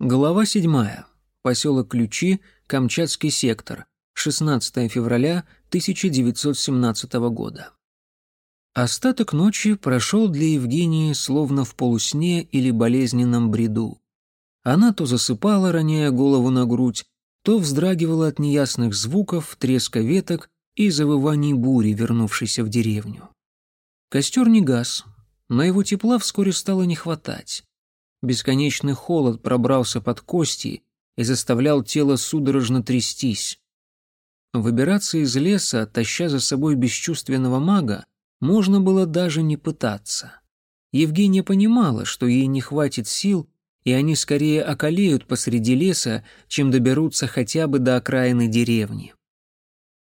Глава 7. Поселок Ключи, Камчатский сектор. 16 февраля 1917 года. Остаток ночи прошел для Евгении словно в полусне или болезненном бреду. Она то засыпала, роняя голову на грудь, то вздрагивала от неясных звуков, треска веток и завываний бури, вернувшейся в деревню. Костер не гас, но его тепла вскоре стало не хватать. Бесконечный холод пробрался под кости и заставлял тело судорожно трястись. Выбираться из леса, таща за собой бесчувственного мага, можно было даже не пытаться. Евгения понимала, что ей не хватит сил, и они скорее околеют посреди леса, чем доберутся хотя бы до окраины деревни.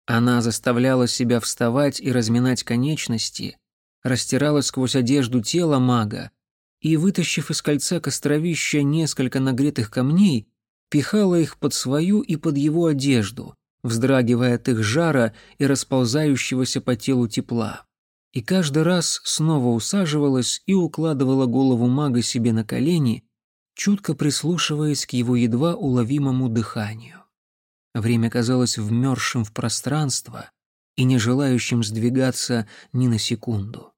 Она заставляла себя вставать и разминать конечности, растирала сквозь одежду тело мага, и, вытащив из кольца костровища несколько нагретых камней, пихала их под свою и под его одежду, вздрагивая от их жара и расползающегося по телу тепла. И каждый раз снова усаживалась и укладывала голову мага себе на колени, чутко прислушиваясь к его едва уловимому дыханию. Время казалось вмерзшим в пространство и не желающим сдвигаться ни на секунду.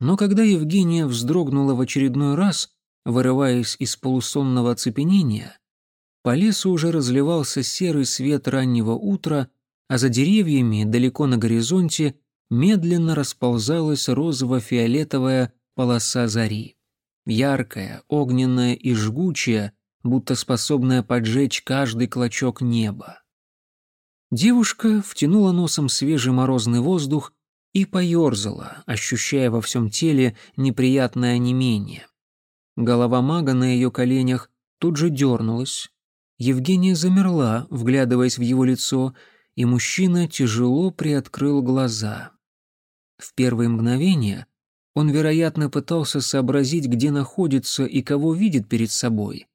Но когда Евгения вздрогнула в очередной раз, вырываясь из полусонного оцепенения, по лесу уже разливался серый свет раннего утра, а за деревьями, далеко на горизонте, медленно расползалась розово-фиолетовая полоса зари. Яркая, огненная и жгучая, будто способная поджечь каждый клочок неба. Девушка втянула носом свежий морозный воздух и поерзала, ощущая во всем теле неприятное онемение. Голова мага на ее коленях тут же дернулась. Евгения замерла, вглядываясь в его лицо, и мужчина тяжело приоткрыл глаза. В первые мгновения он, вероятно, пытался сообразить, где находится и кого видит перед собой.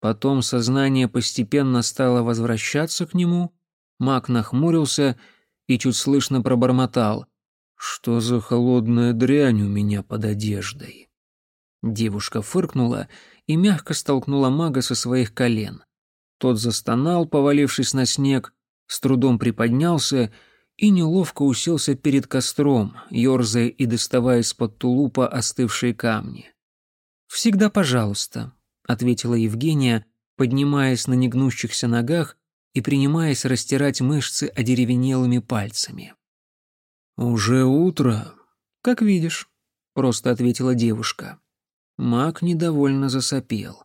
Потом сознание постепенно стало возвращаться к нему, маг нахмурился и чуть слышно пробормотал — «Что за холодная дрянь у меня под одеждой?» Девушка фыркнула и мягко столкнула мага со своих колен. Тот застонал, повалившись на снег, с трудом приподнялся и неловко уселся перед костром, ерзая и доставая из-под тулупа остывшие камни. «Всегда пожалуйста», — ответила Евгения, поднимаясь на негнущихся ногах и принимаясь растирать мышцы одеревенелыми пальцами. «Уже утро?» «Как видишь», — просто ответила девушка. Мак недовольно засопел.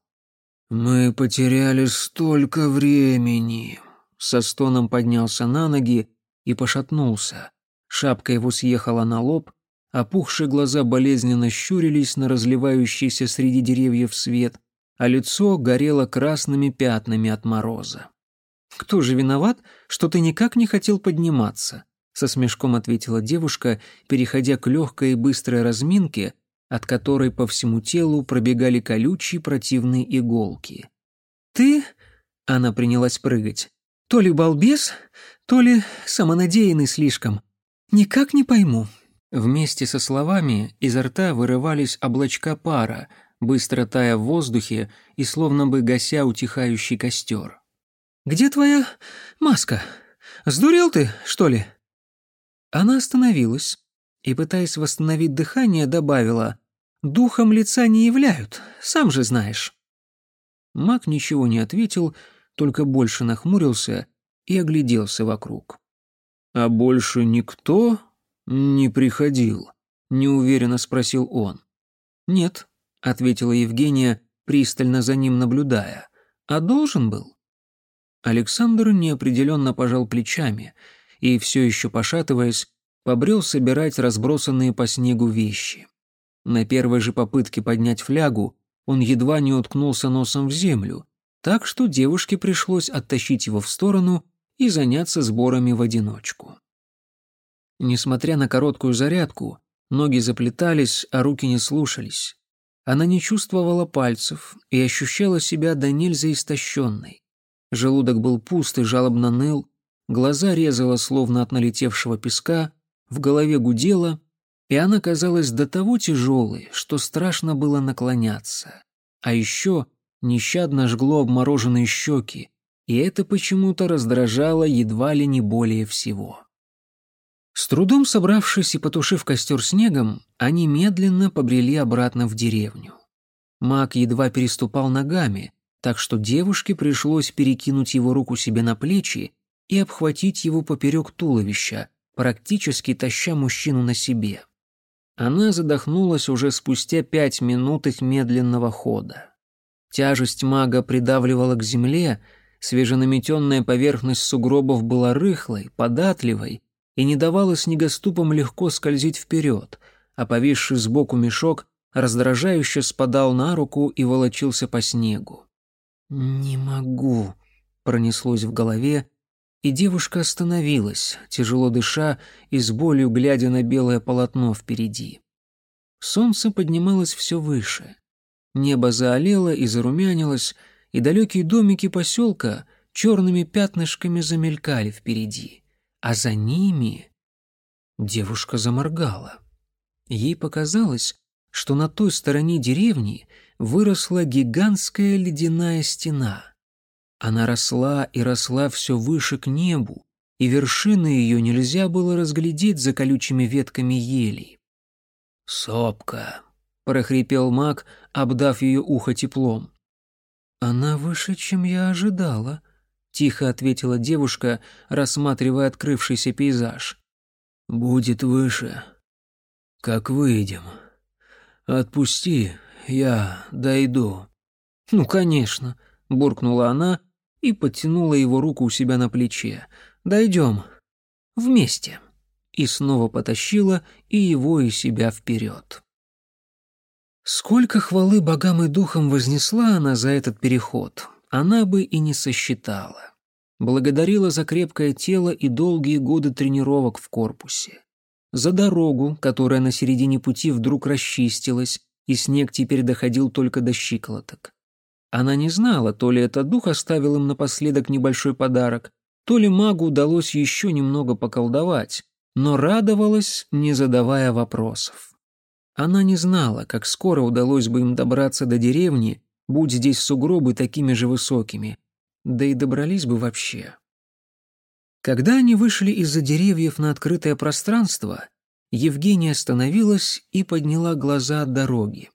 «Мы потеряли столько времени!» Со стоном поднялся на ноги и пошатнулся. Шапка его съехала на лоб, опухшие глаза болезненно щурились на разливающийся среди деревьев свет, а лицо горело красными пятнами от мороза. «Кто же виноват, что ты никак не хотел подниматься?» Со смешком ответила девушка, переходя к легкой и быстрой разминке, от которой по всему телу пробегали колючие противные иголки. «Ты...» — она принялась прыгать. «То ли балбес, то ли самонадеянный слишком. Никак не пойму». Вместе со словами изо рта вырывались облачка пара, быстро тая в воздухе и словно бы гася утихающий костер. «Где твоя маска? Сдурел ты, что ли?» Она остановилась и, пытаясь восстановить дыхание, добавила «Духом лица не являют, сам же знаешь». Маг ничего не ответил, только больше нахмурился и огляделся вокруг. «А больше никто не приходил?» — неуверенно спросил он. «Нет», — ответила Евгения, пристально за ним наблюдая. «А должен был?» Александр неопределенно пожал плечами — и, все еще пошатываясь, побрел собирать разбросанные по снегу вещи. На первой же попытке поднять флягу он едва не уткнулся носом в землю, так что девушке пришлось оттащить его в сторону и заняться сборами в одиночку. Несмотря на короткую зарядку, ноги заплетались, а руки не слушались. Она не чувствовала пальцев и ощущала себя до нельзя истощенной. Желудок был пуст и жалобно ныл, Глаза резала словно от налетевшего песка, в голове гудело, и она казалась до того тяжелой, что страшно было наклоняться. А еще нещадно жгло обмороженные щеки, и это почему-то раздражало едва ли не более всего. С трудом собравшись и потушив костер снегом, они медленно побрели обратно в деревню. Маг едва переступал ногами, так что девушке пришлось перекинуть его руку себе на плечи и обхватить его поперек туловища, практически таща мужчину на себе. Она задохнулась уже спустя пять минут их медленного хода. Тяжесть мага придавливала к земле, свеженаметенная поверхность сугробов была рыхлой, податливой и не давала снегоступам легко скользить вперед, а повисший сбоку мешок раздражающе спадал на руку и волочился по снегу. «Не могу», — пронеслось в голове, и девушка остановилась, тяжело дыша и с болью глядя на белое полотно впереди. Солнце поднималось все выше. Небо заолело и зарумянилось, и далекие домики поселка черными пятнышками замелькали впереди. А за ними... Девушка заморгала. Ей показалось, что на той стороне деревни выросла гигантская ледяная стена. Она росла и росла все выше к небу, и вершины ее нельзя было разглядеть за колючими ветками елей. «Сопка», — прохрипел маг, обдав ее ухо теплом. «Она выше, чем я ожидала», — тихо ответила девушка, рассматривая открывшийся пейзаж. «Будет выше. Как выйдем. Отпусти, я дойду». «Ну, конечно», — буркнула она и подтянула его руку у себя на плече. «Дойдем. Вместе». И снова потащила и его, и себя вперед. Сколько хвалы богам и духам вознесла она за этот переход, она бы и не сосчитала. Благодарила за крепкое тело и долгие годы тренировок в корпусе. За дорогу, которая на середине пути вдруг расчистилась, и снег теперь доходил только до щиколоток. Она не знала, то ли это дух оставил им напоследок небольшой подарок, то ли магу удалось еще немного поколдовать, но радовалась, не задавая вопросов. Она не знала, как скоро удалось бы им добраться до деревни, будь здесь сугробы такими же высокими, да и добрались бы вообще. Когда они вышли из-за деревьев на открытое пространство, Евгения остановилась и подняла глаза от дороги.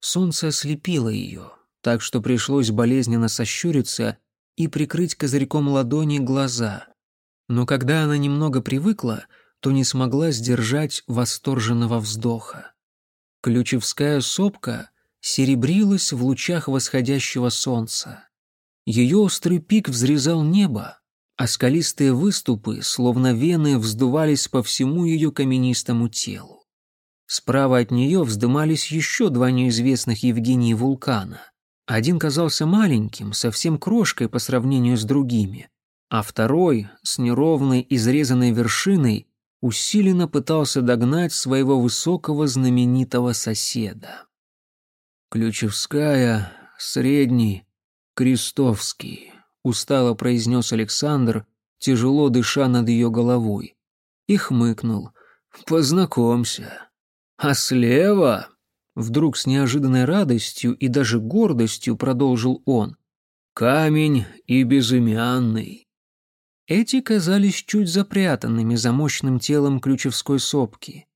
Солнце ослепило ее, так что пришлось болезненно сощуриться и прикрыть козырьком ладони глаза. Но когда она немного привыкла, то не смогла сдержать восторженного вздоха. Ключевская сопка серебрилась в лучах восходящего солнца. Ее острый пик взрезал небо, а скалистые выступы, словно вены, вздувались по всему ее каменистому телу. Справа от нее вздымались еще два неизвестных Евгении вулкана. Один казался маленьким, совсем крошкой по сравнению с другими, а второй, с неровной изрезанной вершиной, усиленно пытался догнать своего высокого знаменитого соседа. «Ключевская, Средний, Крестовский», — устало произнес Александр, тяжело дыша над ее головой, и хмыкнул. «Познакомься. А слева...» Вдруг с неожиданной радостью и даже гордостью продолжил он. «Камень и безымянный. Эти казались чуть запрятанными за мощным телом ключевской сопки.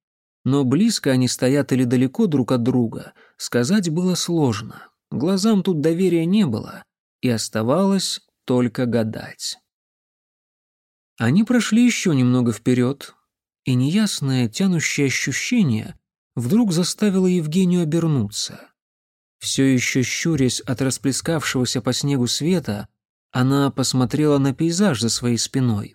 Но близко они стоят или далеко друг от друга, сказать было сложно. Глазам тут доверия не было, и оставалось только гадать. Они прошли еще немного вперед, и неясное тянущее ощущение вдруг заставило Евгению обернуться. Все еще щурясь от расплескавшегося по снегу света, она посмотрела на пейзаж за своей спиной.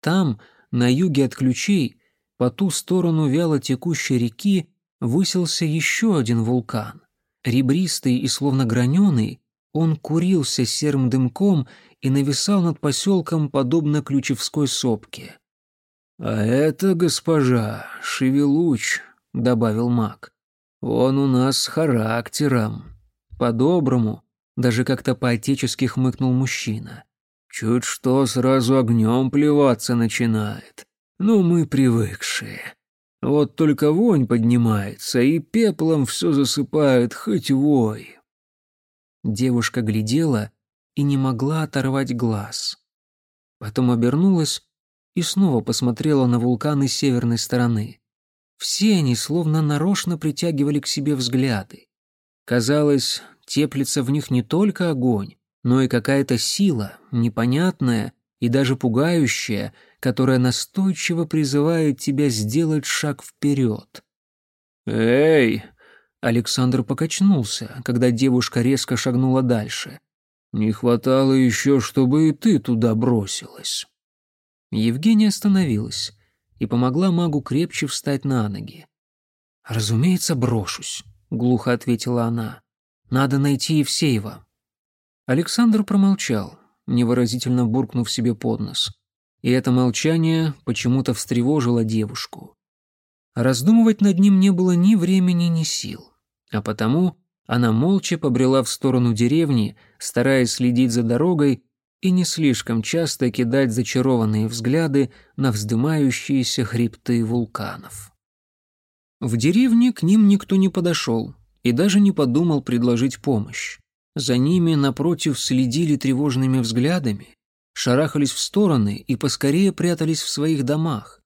Там, на юге от ключей, по ту сторону вяло текущей реки, высился еще один вулкан. Ребристый и словно граненый, он курился серым дымком и нависал над поселком, подобно ключевской сопке. «А это, госпожа, Шевелуч», — добавил маг. «Он у нас с характером. По-доброму, даже как-то по-отечески хмыкнул мужчина. Чуть что сразу огнем плеваться начинает. Ну, мы привыкшие. Вот только вонь поднимается, и пеплом все засыпает, хоть вой. Девушка глядела и не могла оторвать глаз. Потом обернулась и снова посмотрела на вулканы северной стороны. Все они словно нарочно притягивали к себе взгляды. Казалось, теплится в них не только огонь, но и какая-то сила, непонятная и даже пугающая, которая настойчиво призывает тебя сделать шаг вперед. «Эй!» Александр покачнулся, когда девушка резко шагнула дальше. «Не хватало еще, чтобы и ты туда бросилась». Евгения остановилась и помогла магу крепче встать на ноги. «Разумеется, брошусь», — глухо ответила она. «Надо найти Евсеева». Александр промолчал, невыразительно буркнув себе под нос. И это молчание почему-то встревожило девушку. Раздумывать над ним не было ни времени, ни сил. А потому она молча побрела в сторону деревни, стараясь следить за дорогой и не слишком часто кидать зачарованные взгляды на вздымающиеся хребты вулканов. В деревне к ним никто не подошел и даже не подумал предложить помощь. За ними, напротив, следили тревожными взглядами, шарахались в стороны и поскорее прятались в своих домах.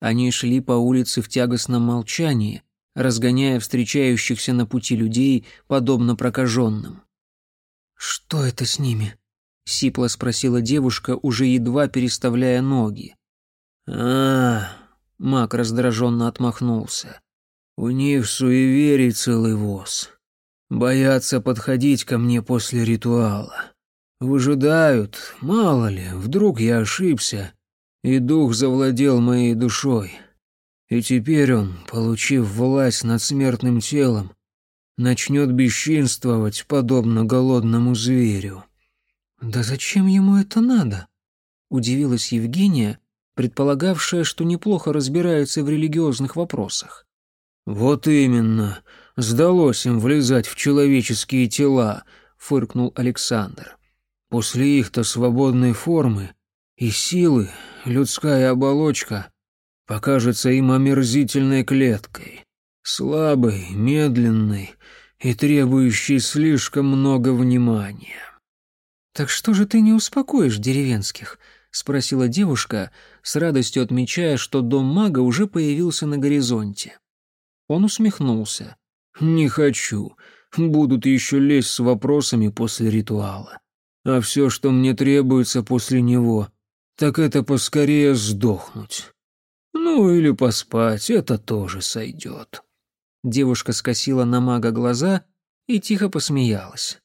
Они шли по улице в тягостном молчании, разгоняя встречающихся на пути людей, подобно прокаженным. «Что это с ними?» — сипло спросила девушка, уже едва переставляя ноги. а Мак раздраженно отмахнулся. «У них суеверий целый воз. Боятся подходить ко мне после ритуала. Выжидают, мало ли, вдруг я ошибся, и дух завладел моей душой. И теперь он, получив власть над смертным телом, начнет бесчинствовать, подобно голодному зверю. «Да зачем ему это надо?» — удивилась Евгения, предполагавшая, что неплохо разбирается в религиозных вопросах. «Вот именно. Сдалось им влезать в человеческие тела», — фыркнул Александр. «После их-то свободной формы и силы людская оболочка покажется им омерзительной клеткой, слабой, медленной и требующей слишком много внимания». «Так что же ты не успокоишь деревенских?» — спросила девушка, с радостью отмечая, что дом мага уже появился на горизонте. Он усмехнулся. «Не хочу. Будут еще лезть с вопросами после ритуала. А все, что мне требуется после него, так это поскорее сдохнуть. Ну или поспать, это тоже сойдет». Девушка скосила на мага глаза и тихо посмеялась.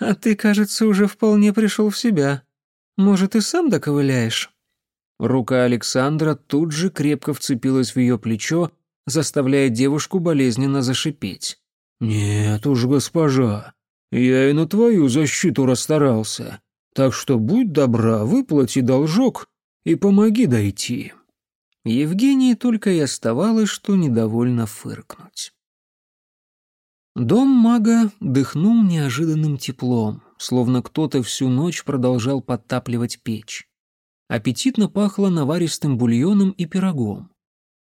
«А ты, кажется, уже вполне пришел в себя. Может, и сам доковыляешь?» Рука Александра тут же крепко вцепилась в ее плечо, заставляя девушку болезненно зашипеть. «Нет уж, госпожа, я и на твою защиту расстарался, так что будь добра, выплати должок и помоги дойти». Евгении только и оставалось, что недовольно фыркнуть. Дом мага дыхнул неожиданным теплом, словно кто-то всю ночь продолжал подтапливать печь. Аппетитно пахло наваристым бульоном и пирогом.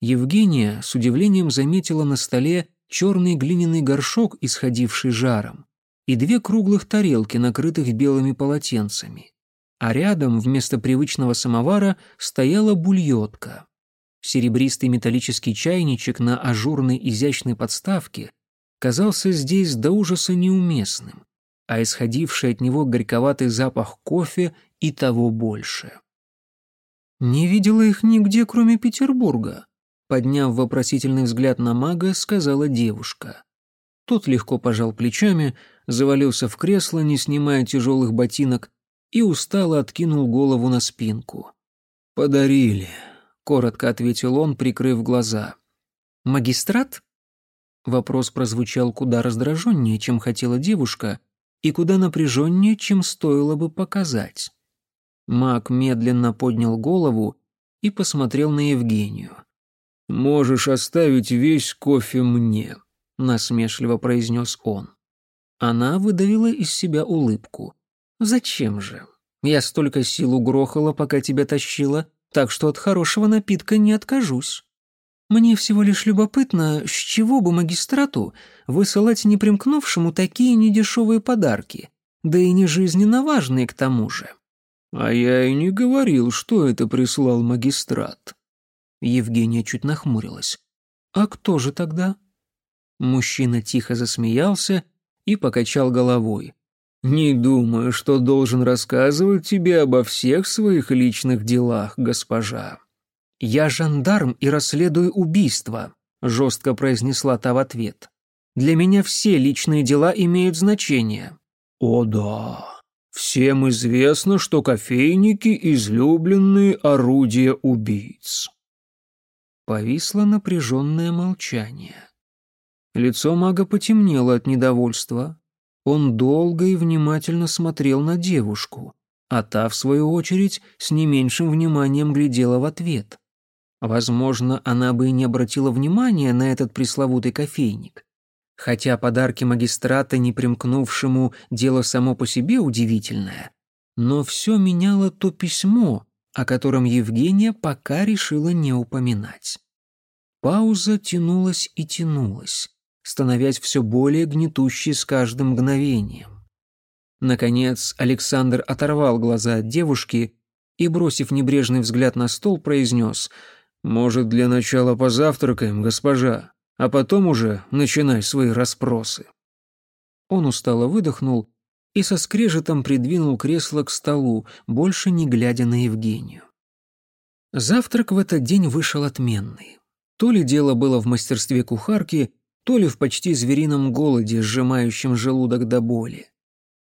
Евгения с удивлением заметила на столе черный глиняный горшок, исходивший жаром, и две круглых тарелки, накрытых белыми полотенцами. А рядом вместо привычного самовара стояла бульетка. Серебристый металлический чайничек на ажурной изящной подставке казался здесь до ужаса неуместным, а исходивший от него горьковатый запах кофе и того больше. «Не видела их нигде, кроме Петербурга», подняв вопросительный взгляд на мага, сказала девушка. Тот легко пожал плечами, завалился в кресло, не снимая тяжелых ботинок, и устало откинул голову на спинку. «Подарили», — коротко ответил он, прикрыв глаза. «Магистрат?» Вопрос прозвучал куда раздраженнее, чем хотела девушка, и куда напряженнее, чем стоило бы показать. Маг медленно поднял голову и посмотрел на Евгению. «Можешь оставить весь кофе мне», — насмешливо произнес он. Она выдавила из себя улыбку. «Зачем же? Я столько сил угрохала, пока тебя тащила, так что от хорошего напитка не откажусь». Мне всего лишь любопытно, с чего бы магистрату высылать непримкнувшему такие недешевые подарки, да и не жизненно важные к тому же. А я и не говорил, что это прислал магистрат. Евгения чуть нахмурилась. А кто же тогда? Мужчина тихо засмеялся и покачал головой. «Не думаю, что должен рассказывать тебе обо всех своих личных делах, госпожа». «Я жандарм и расследую убийство», — жестко произнесла та в ответ. «Для меня все личные дела имеют значение». «О да, всем известно, что кофейники — излюбленные орудия убийц». Повисло напряженное молчание. Лицо мага потемнело от недовольства. Он долго и внимательно смотрел на девушку, а та, в свою очередь, с не меньшим вниманием глядела в ответ. Возможно, она бы и не обратила внимания на этот пресловутый кофейник. Хотя подарки магистрата, не примкнувшему, дело само по себе удивительное. Но все меняло то письмо, о котором Евгения пока решила не упоминать. Пауза тянулась и тянулась, становясь все более гнетущей с каждым мгновением. Наконец Александр оторвал глаза от девушки и, бросив небрежный взгляд на стол, произнес — «Может, для начала позавтракаем, госпожа, а потом уже начинай свои расспросы». Он устало выдохнул и со скрежетом придвинул кресло к столу, больше не глядя на Евгению. Завтрак в этот день вышел отменный. То ли дело было в мастерстве кухарки, то ли в почти зверином голоде, сжимающем желудок до боли.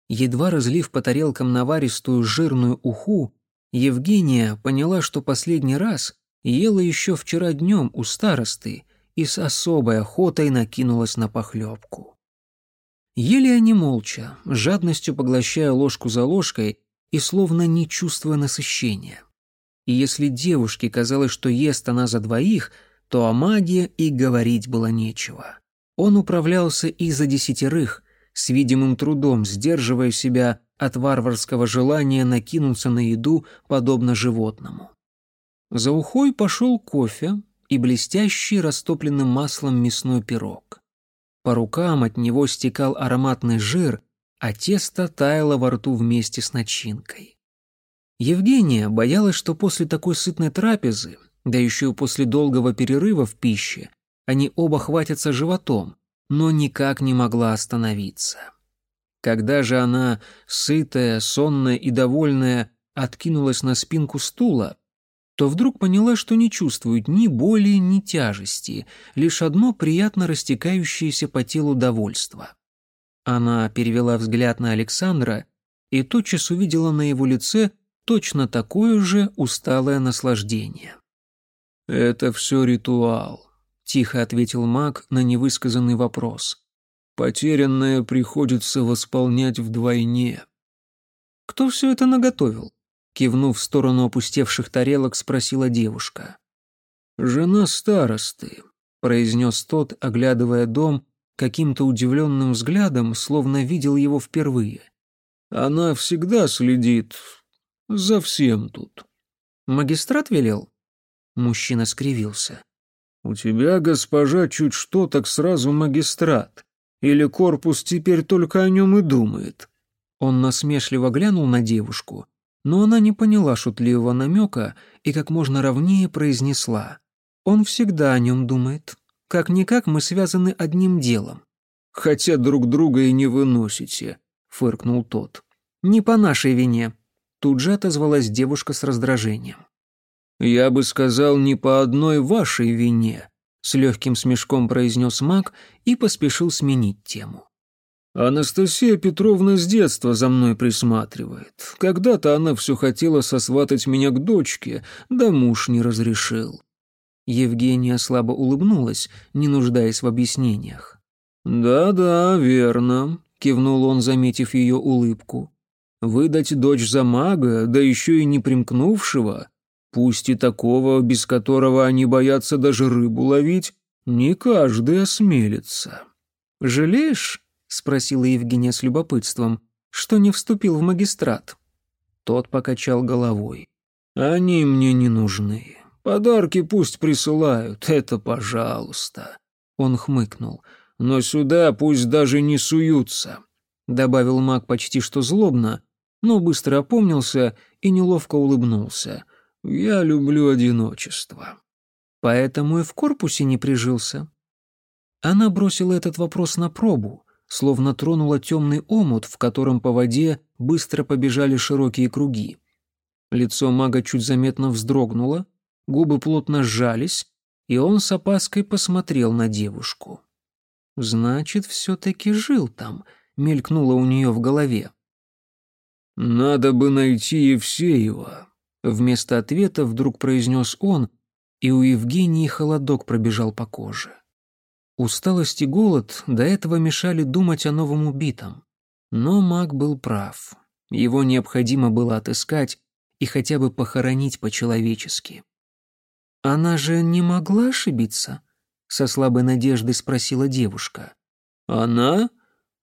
Едва разлив по тарелкам наваристую жирную уху, Евгения поняла, что последний раз ела еще вчера днем у старосты и с особой охотой накинулась на похлебку. Ели они молча, жадностью поглощая ложку за ложкой и словно не чувствуя насыщения. И если девушке казалось, что ест она за двоих, то о магии и говорить было нечего. Он управлялся и за десятерых, с видимым трудом сдерживая себя от варварского желания накинуться на еду, подобно животному. За ухой пошел кофе и блестящий растопленным маслом мясной пирог. По рукам от него стекал ароматный жир, а тесто таяло во рту вместе с начинкой. Евгения боялась, что после такой сытной трапезы, да еще и после долгого перерыва в пище, они оба хватятся животом, но никак не могла остановиться. Когда же она, сытая, сонная и довольная, откинулась на спинку стула, то вдруг поняла, что не чувствует ни боли, ни тяжести, лишь одно приятно растекающееся по телу довольство. Она перевела взгляд на Александра и тотчас увидела на его лице точно такое же усталое наслаждение. «Это все ритуал», — тихо ответил маг на невысказанный вопрос. «Потерянное приходится восполнять вдвойне». «Кто все это наготовил?» Кивнув в сторону опустевших тарелок, спросила девушка. «Жена старосты», — произнес тот, оглядывая дом каким-то удивленным взглядом, словно видел его впервые. «Она всегда следит за всем тут». «Магистрат велел?» Мужчина скривился. «У тебя, госпожа, чуть что, так сразу магистрат. Или корпус теперь только о нем и думает?» Он насмешливо глянул на девушку но она не поняла шутливого намека и как можно ровнее произнесла. «Он всегда о нем думает. Как-никак мы связаны одним делом». «Хотя друг друга и не выносите», — фыркнул тот. «Не по нашей вине», — тут же отозвалась девушка с раздражением. «Я бы сказал, не по одной вашей вине», — с легким смешком произнес маг и поспешил сменить тему. Анастасия Петровна с детства за мной присматривает. Когда-то она все хотела сосватать меня к дочке, да муж не разрешил. Евгения слабо улыбнулась, не нуждаясь в объяснениях. «Да-да, верно», — кивнул он, заметив ее улыбку. «Выдать дочь за мага, да еще и не примкнувшего, пусть и такого, без которого они боятся даже рыбу ловить, не каждый осмелится. Жалеешь?» — спросила Евгения с любопытством, — что не вступил в магистрат. Тот покачал головой. «Они мне не нужны. Подарки пусть присылают, это пожалуйста». Он хмыкнул. «Но сюда пусть даже не суются», — добавил маг почти что злобно, но быстро опомнился и неловко улыбнулся. «Я люблю одиночество». «Поэтому и в корпусе не прижился». Она бросила этот вопрос на пробу, словно тронула темный омут, в котором по воде быстро побежали широкие круги. Лицо мага чуть заметно вздрогнуло, губы плотно сжались, и он с опаской посмотрел на девушку. «Значит, все-таки жил там», — мелькнуло у нее в голове. «Надо бы найти Евсеева», — вместо ответа вдруг произнес он, и у Евгении холодок пробежал по коже. Усталость и голод до этого мешали думать о новом убитом. Но маг был прав. Его необходимо было отыскать и хотя бы похоронить по-человечески. «Она же не могла ошибиться?» — со слабой надеждой спросила девушка. «Она?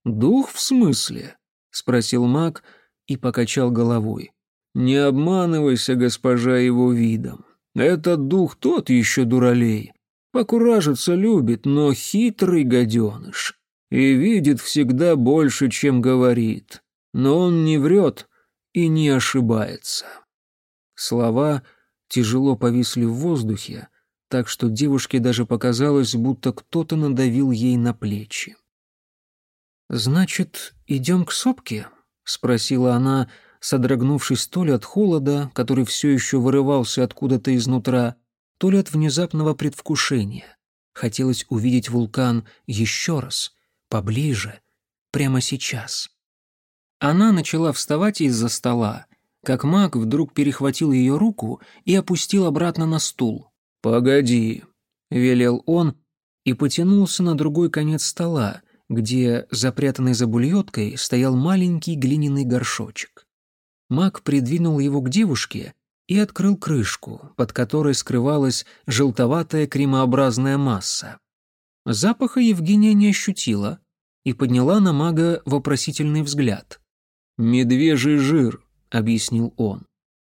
Дух в смысле?» — спросил маг и покачал головой. «Не обманывайся, госпожа, его видом. Этот дух тот еще дуралей. Покуражиться любит, но хитрый гаденыш. И видит всегда больше, чем говорит. Но он не врет и не ошибается». Слова тяжело повисли в воздухе, так что девушке даже показалось, будто кто-то надавил ей на плечи. «Значит, идем к сопке?» — спросила она, содрогнувшись то ли от холода, который все еще вырывался откуда-то изнутра, то ли от внезапного предвкушения. Хотелось увидеть вулкан еще раз, поближе, прямо сейчас. Она начала вставать из-за стола, как маг вдруг перехватил ее руку и опустил обратно на стул. «Погоди», — велел он и потянулся на другой конец стола, где, запрятанный за бульоткой, стоял маленький глиняный горшочек. Маг придвинул его к девушке и открыл крышку, под которой скрывалась желтоватая кремообразная масса. Запаха Евгения не ощутила и подняла на мага вопросительный взгляд. «Медвежий жир», — объяснил он.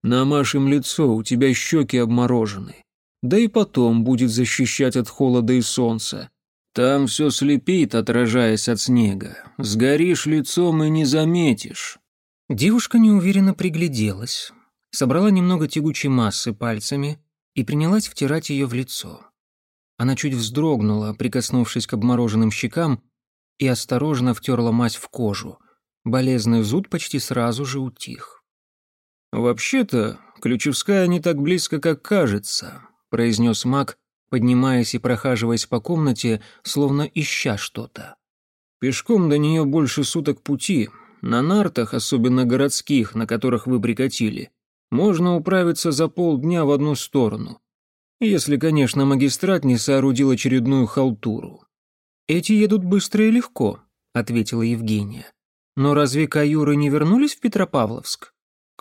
«Намажем лицо, у тебя щеки обморожены. Да и потом будет защищать от холода и солнца. Там все слепит, отражаясь от снега. Сгоришь лицом и не заметишь». Девушка неуверенно пригляделась, собрала немного тягучей массы пальцами и принялась втирать ее в лицо. Она чуть вздрогнула, прикоснувшись к обмороженным щекам, и осторожно втерла мазь в кожу. Болезненный зуд почти сразу же утих. «Вообще-то, Ключевская не так близко, как кажется», — произнес маг, поднимаясь и прохаживаясь по комнате, словно ища что-то. «Пешком до нее больше суток пути. На нартах, особенно городских, на которых вы прикатили, можно управиться за полдня в одну сторону. Если, конечно, магистрат не соорудил очередную халтуру». «Эти едут быстро и легко», — ответила Евгения. «Но разве каюры не вернулись в Петропавловск?»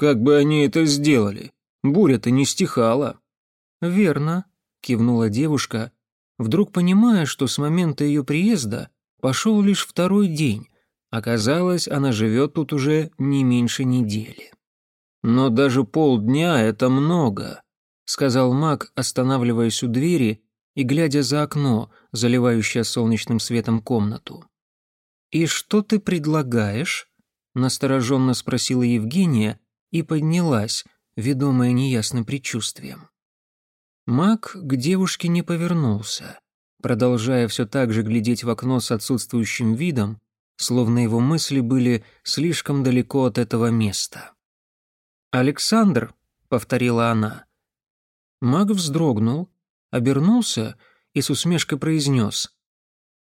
Как бы они это сделали? Буря-то не стихала». «Верно», — кивнула девушка, вдруг понимая, что с момента ее приезда пошел лишь второй день. Оказалось, она живет тут уже не меньше недели. «Но даже полдня — это много», — сказал маг, останавливаясь у двери и глядя за окно, заливающее солнечным светом комнату. «И что ты предлагаешь?» — настороженно спросила Евгения, и поднялась, ведомая неясным предчувствием. Маг к девушке не повернулся, продолжая все так же глядеть в окно с отсутствующим видом, словно его мысли были слишком далеко от этого места. «Александр», — повторила она. Маг вздрогнул, обернулся и с усмешкой произнес.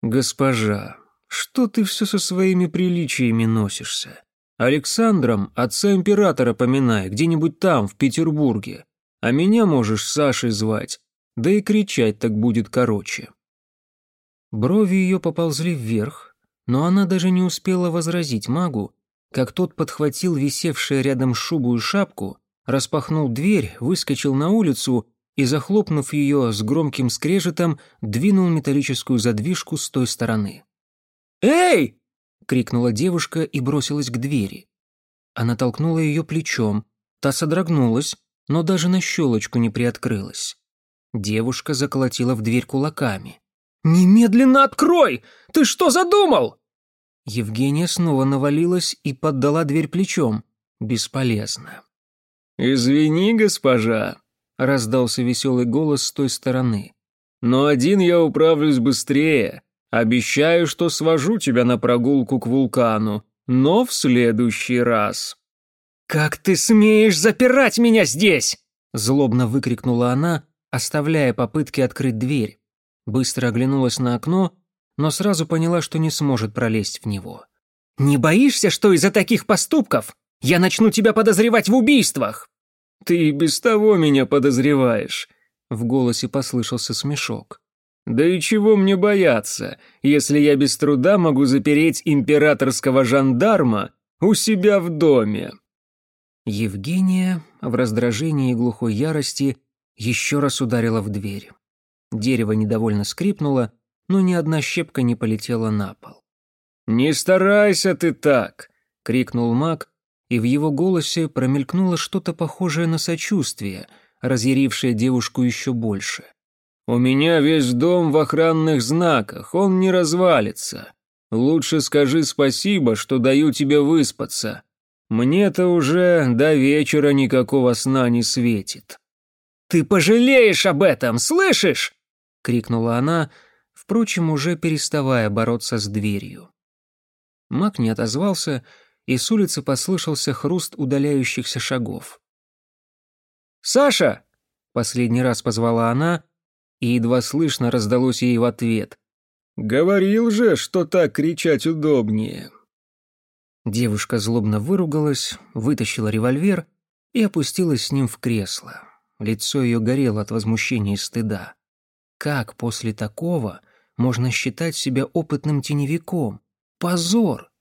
«Госпожа, что ты все со своими приличиями носишься? Александром отца императора поминай, где-нибудь там, в Петербурге. А меня можешь Сашей звать, да и кричать так будет короче». Брови ее поползли вверх, но она даже не успела возразить магу, как тот подхватил висевшие рядом шубу и шапку, распахнул дверь, выскочил на улицу и, захлопнув ее с громким скрежетом, двинул металлическую задвижку с той стороны. «Эй!» крикнула девушка и бросилась к двери. Она толкнула ее плечом, та содрогнулась, но даже на щелочку не приоткрылась. Девушка заколотила в дверь кулаками. «Немедленно открой! Ты что задумал?» Евгения снова навалилась и поддала дверь плечом. Бесполезно. «Извини, госпожа», — раздался веселый голос с той стороны. «Но один я управлюсь быстрее. Обещаю, что свожу тебя на прогулку к вулкану, но в следующий раз». «Как ты смеешь запирать меня здесь?» — злобно выкрикнула она, оставляя попытки открыть дверь. Быстро оглянулась на окно но сразу поняла, что не сможет пролезть в него. «Не боишься, что из-за таких поступков я начну тебя подозревать в убийствах?» «Ты и без того меня подозреваешь», — в голосе послышался смешок. «Да и чего мне бояться, если я без труда могу запереть императорского жандарма у себя в доме?» Евгения в раздражении и глухой ярости еще раз ударила в дверь. Дерево недовольно скрипнуло, но ни одна щепка не полетела на пол. «Не старайся ты так!» — крикнул маг, и в его голосе промелькнуло что-то похожее на сочувствие, разъярившее девушку еще больше. «У меня весь дом в охранных знаках, он не развалится. Лучше скажи спасибо, что даю тебе выспаться. Мне-то уже до вечера никакого сна не светит». «Ты пожалеешь об этом, слышишь?» — крикнула она, — впрочем, уже переставая бороться с дверью. Мак не отозвался, и с улицы послышался хруст удаляющихся шагов. «Саша!» — последний раз позвала она, и едва слышно раздалось ей в ответ. «Говорил же, что так кричать удобнее». Девушка злобно выругалась, вытащила револьвер и опустилась с ним в кресло. Лицо ее горело от возмущения и стыда. Как после такого можно считать себя опытным теневиком. Позор!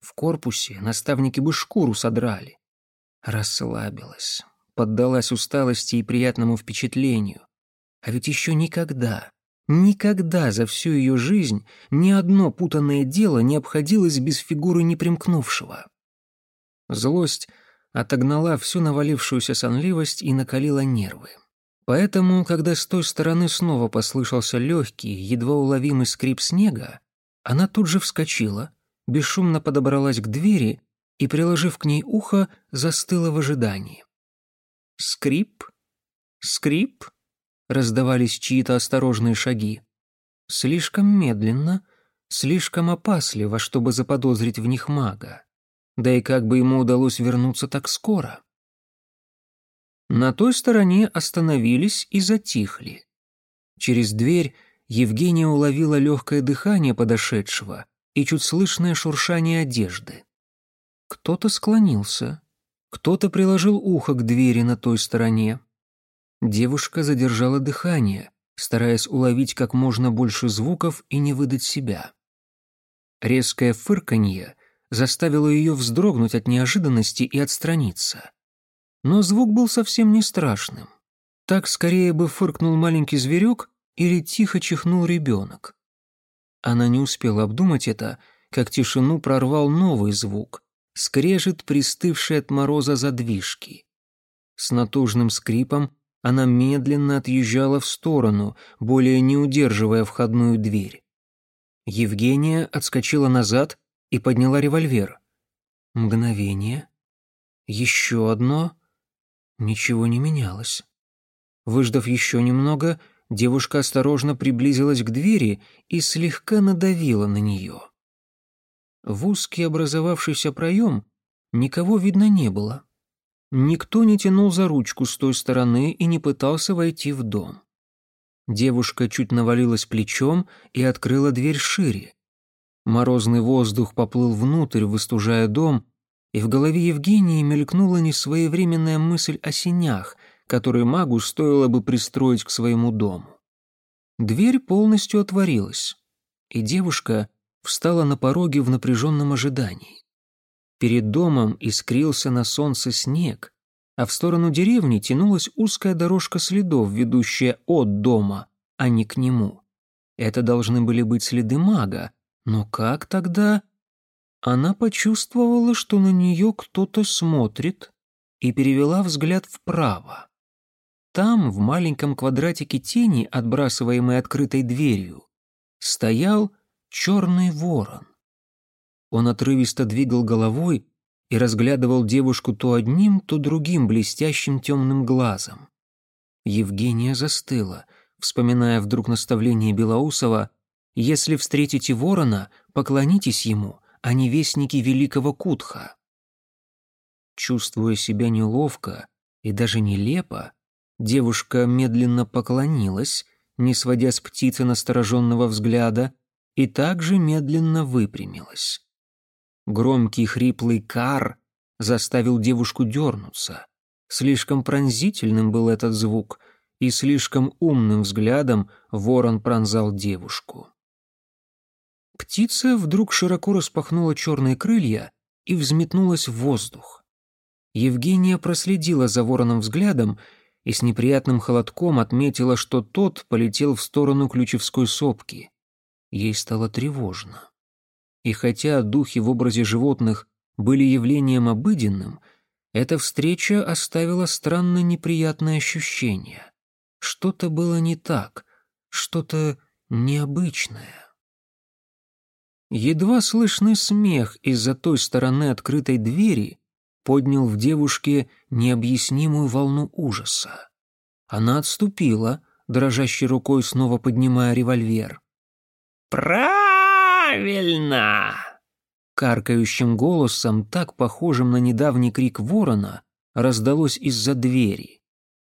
В корпусе наставники бы шкуру содрали. Расслабилась, поддалась усталости и приятному впечатлению. А ведь еще никогда, никогда за всю ее жизнь ни одно путанное дело не обходилось без фигуры непримкнувшего. Злость отогнала всю навалившуюся сонливость и накалила нервы. Поэтому, когда с той стороны снова послышался легкий, едва уловимый скрип снега, она тут же вскочила, бесшумно подобралась к двери и, приложив к ней ухо, застыла в ожидании. Скрип, скрип, раздавались чьи-то осторожные шаги. Слишком медленно, слишком опасливо, чтобы заподозрить в них мага. Да и как бы ему удалось вернуться так скоро? На той стороне остановились и затихли. Через дверь Евгения уловила легкое дыхание подошедшего и чуть слышное шуршание одежды. Кто-то склонился, кто-то приложил ухо к двери на той стороне. Девушка задержала дыхание, стараясь уловить как можно больше звуков и не выдать себя. Резкое фырканье заставило ее вздрогнуть от неожиданности и отстраниться. Но звук был совсем не страшным. Так скорее бы фыркнул маленький зверек или тихо чихнул ребенок. Она не успела обдумать это, как тишину прорвал новый звук — скрежет пристывший от мороза задвижки. С натужным скрипом она медленно отъезжала в сторону, более не удерживая входную дверь. Евгения отскочила назад и подняла револьвер. Мгновение. Еще одно — Ничего не менялось. Выждав еще немного, девушка осторожно приблизилась к двери и слегка надавила на нее. В узкий образовавшийся проем никого видно не было. Никто не тянул за ручку с той стороны и не пытался войти в дом. Девушка чуть навалилась плечом и открыла дверь шире. Морозный воздух поплыл внутрь, выстужая дом, и в голове Евгении мелькнула несвоевременная мысль о синях, которые магу стоило бы пристроить к своему дому. Дверь полностью отворилась, и девушка встала на пороге в напряженном ожидании. Перед домом искрился на солнце снег, а в сторону деревни тянулась узкая дорожка следов, ведущая от дома, а не к нему. Это должны были быть следы мага, но как тогда она почувствовала, что на нее кто-то смотрит, и перевела взгляд вправо. там, в маленьком квадратике тени, отбрасываемой открытой дверью, стоял черный ворон. Он отрывисто двигал головой и разглядывал девушку то одним, то другим блестящим темным глазом. Евгения застыла, вспоминая вдруг наставление Белоусова «Если встретите ворона, поклонитесь ему, а не вестники великого Кутха». Чувствуя себя неловко и даже нелепо, девушка медленно поклонилась, не сводя с птицы настороженного взгляда, и также медленно выпрямилась. Громкий хриплый кар заставил девушку дернуться. Слишком пронзительным был этот звук, и слишком умным взглядом ворон пронзал девушку. Птица вдруг широко распахнула черные крылья и взметнулась в воздух. Евгения проследила за вороном взглядом и с неприятным холодком отметила, что тот полетел в сторону Ключевской сопки. Ей стало тревожно. И хотя духи в образе животных были явлением обыденным, эта встреча оставила странно неприятное ощущение. Что-то было не так, что-то необычное. Едва слышный смех из-за той стороны открытой двери поднял в девушке необъяснимую волну ужаса. Она отступила, дрожащей рукой снова поднимая револьвер. «Правильно!» Каркающим голосом, так похожим на недавний крик ворона, раздалось из-за двери.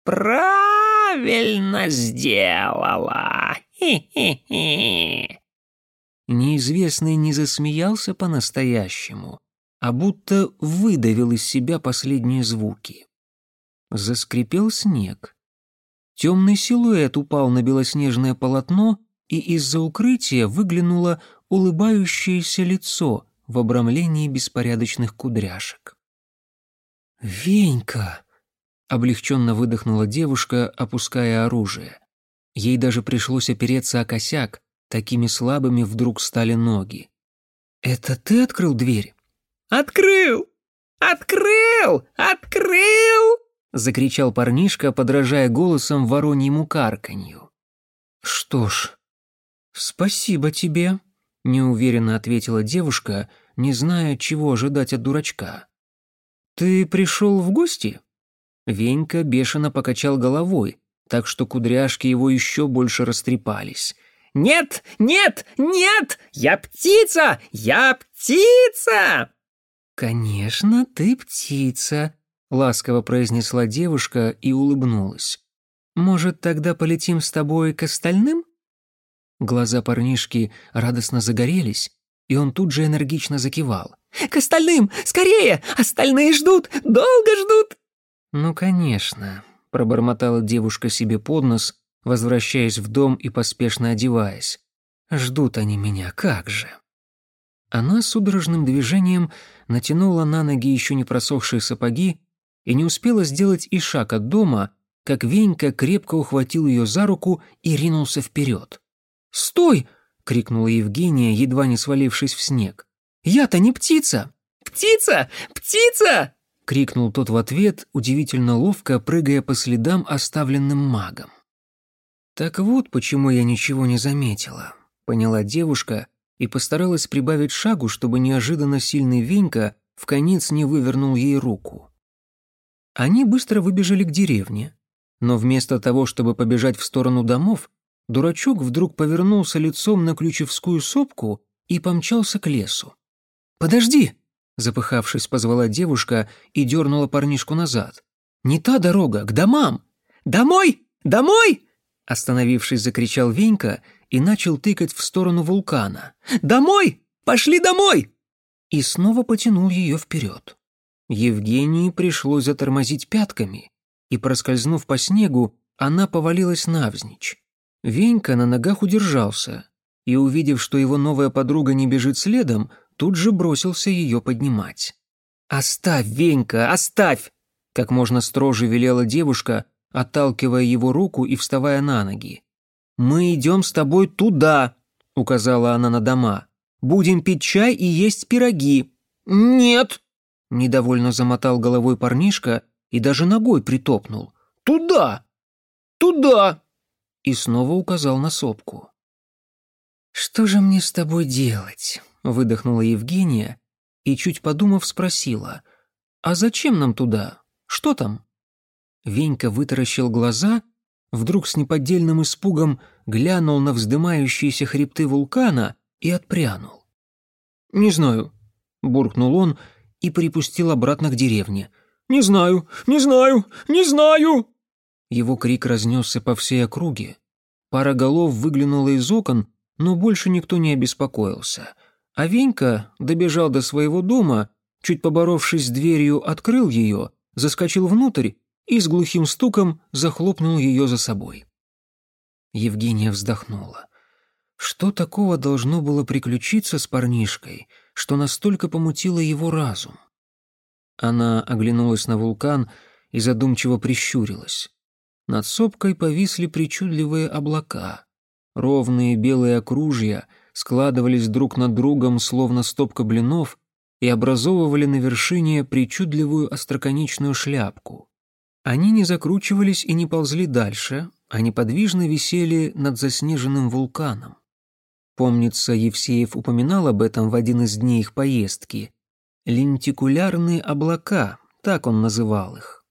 «Правильно сделала! Хи-хи-хи!» Неизвестный не засмеялся по-настоящему, а будто выдавил из себя последние звуки. Заскрипел снег. Темный силуэт упал на белоснежное полотно, и из-за укрытия выглянуло улыбающееся лицо в обрамлении беспорядочных кудряшек. «Венька!» — облегченно выдохнула девушка, опуская оружие. Ей даже пришлось опереться о косяк, такими слабыми вдруг стали ноги. «Это ты открыл дверь?» «Открыл! Открыл! Открыл!» — закричал парнишка, подражая голосом вороньему карканью. «Что ж, спасибо тебе», — неуверенно ответила девушка, не зная, чего ожидать от дурачка. «Ты пришел в гости?» Венька бешено покачал головой, так что кудряшки его еще больше растрепались. «Нет, нет, нет! Я птица! Я птица!» «Конечно, ты птица», — ласково произнесла девушка и улыбнулась. «Может, тогда полетим с тобой к остальным?» Глаза парнишки радостно загорелись, и он тут же энергично закивал. «К остальным! Скорее! Остальные ждут! Долго ждут!» «Ну, конечно», — пробормотала девушка себе под нос, возвращаясь в дом и поспешно одеваясь. «Ждут они меня, как же!» Она судорожным движением натянула на ноги еще не просохшие сапоги и не успела сделать и шаг от дома, как Венька крепко ухватил ее за руку и ринулся вперед. «Стой!» — крикнула Евгения, едва не свалившись в снег. «Я-то не птица!» «Птица! Птица!» — крикнул тот в ответ, удивительно ловко прыгая по следам, оставленным магом. «Так вот почему я ничего не заметила», — поняла девушка, и постаралась прибавить шагу, чтобы неожиданно сильный Венька в конец не вывернул ей руку. Они быстро выбежали к деревне, но вместо того, чтобы побежать в сторону домов, дурачок вдруг повернулся лицом на ключевскую сопку и помчался к лесу. «Подожди!» — запыхавшись, позвала девушка и дернула парнишку назад. «Не та дорога, к домам!» «Домой! Домой!» Остановившись, закричал Венька и начал тыкать в сторону вулкана. «Домой! Пошли домой!» И снова потянул ее вперед. Евгении пришлось затормозить пятками, и, проскользнув по снегу, она повалилась навзничь. Венька на ногах удержался, и, увидев, что его новая подруга не бежит следом, тут же бросился ее поднимать. «Оставь, Венька, оставь!» Как можно строже велела девушка, отталкивая его руку и вставая на ноги. «Мы идем с тобой туда», — указала она на дома. «Будем пить чай и есть пироги». «Нет», — недовольно замотал головой парнишка и даже ногой притопнул. «Туда!» туда!» И снова указал на сопку. «Что же мне с тобой делать?» — выдохнула Евгения и, чуть подумав, спросила. «А зачем нам туда? Что там?» Венька вытаращил глаза, вдруг с неподдельным испугом глянул на вздымающиеся хребты вулкана и отпрянул. «Не знаю», — буркнул он и припустил обратно к деревне. «Не знаю, не знаю, не знаю!» Его крик разнесся по всей округе. Пара голов выглянула из окон, но больше никто не обеспокоился. А Венька добежал до своего дома, чуть поборовшись с дверью, открыл ее, заскочил внутрь и с глухим стуком захлопнул ее за собой. Евгения вздохнула. Что такого должно было приключиться с парнишкой, что настолько помутило его разум? Она оглянулась на вулкан и задумчиво прищурилась. Над сопкой повисли причудливые облака. Ровные белые окружья складывались друг над другом, словно стопка блинов, и образовывали на вершине причудливую остроконечную шляпку. Они не закручивались и не ползли дальше, а неподвижно висели над заснеженным вулканом. Помнится, Евсеев упоминал об этом в один из дней их поездки. Лентикулярные облака, так он называл их.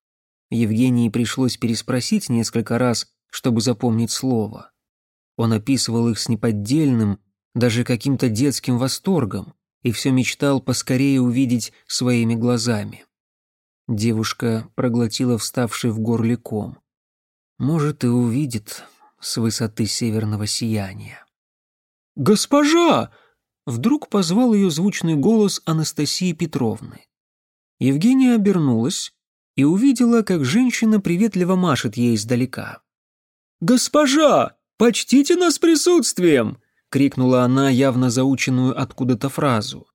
Евгении пришлось переспросить несколько раз, чтобы запомнить слово. Он описывал их с неподдельным, даже каким-то детским восторгом, и все мечтал поскорее увидеть своими глазами. Девушка проглотила вставший в горле ком. Может, и увидит с высоты северного сияния. «Госпожа!» — вдруг позвал ее звучный голос Анастасии Петровны. Евгения обернулась и увидела, как женщина приветливо машет ей издалека. «Госпожа, почтите нас присутствием!» — крикнула она явно заученную откуда-то фразу.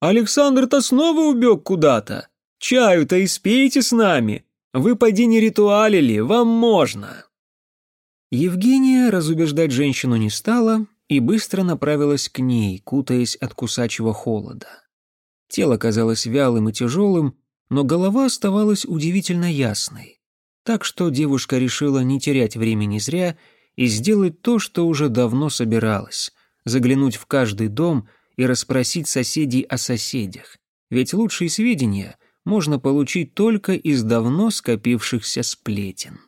«Александр-то снова убег куда-то. Чаю-то испейте с нами. Вы поди не ритуалили, вам можно». Евгения разубеждать женщину не стала и быстро направилась к ней, кутаясь от кусачего холода. Тело казалось вялым и тяжелым, но голова оставалась удивительно ясной. Так что девушка решила не терять времени зря и сделать то, что уже давно собиралась — заглянуть в каждый дом и расспросить соседей о соседях. Ведь лучшие сведения можно получить только из давно скопившихся сплетен.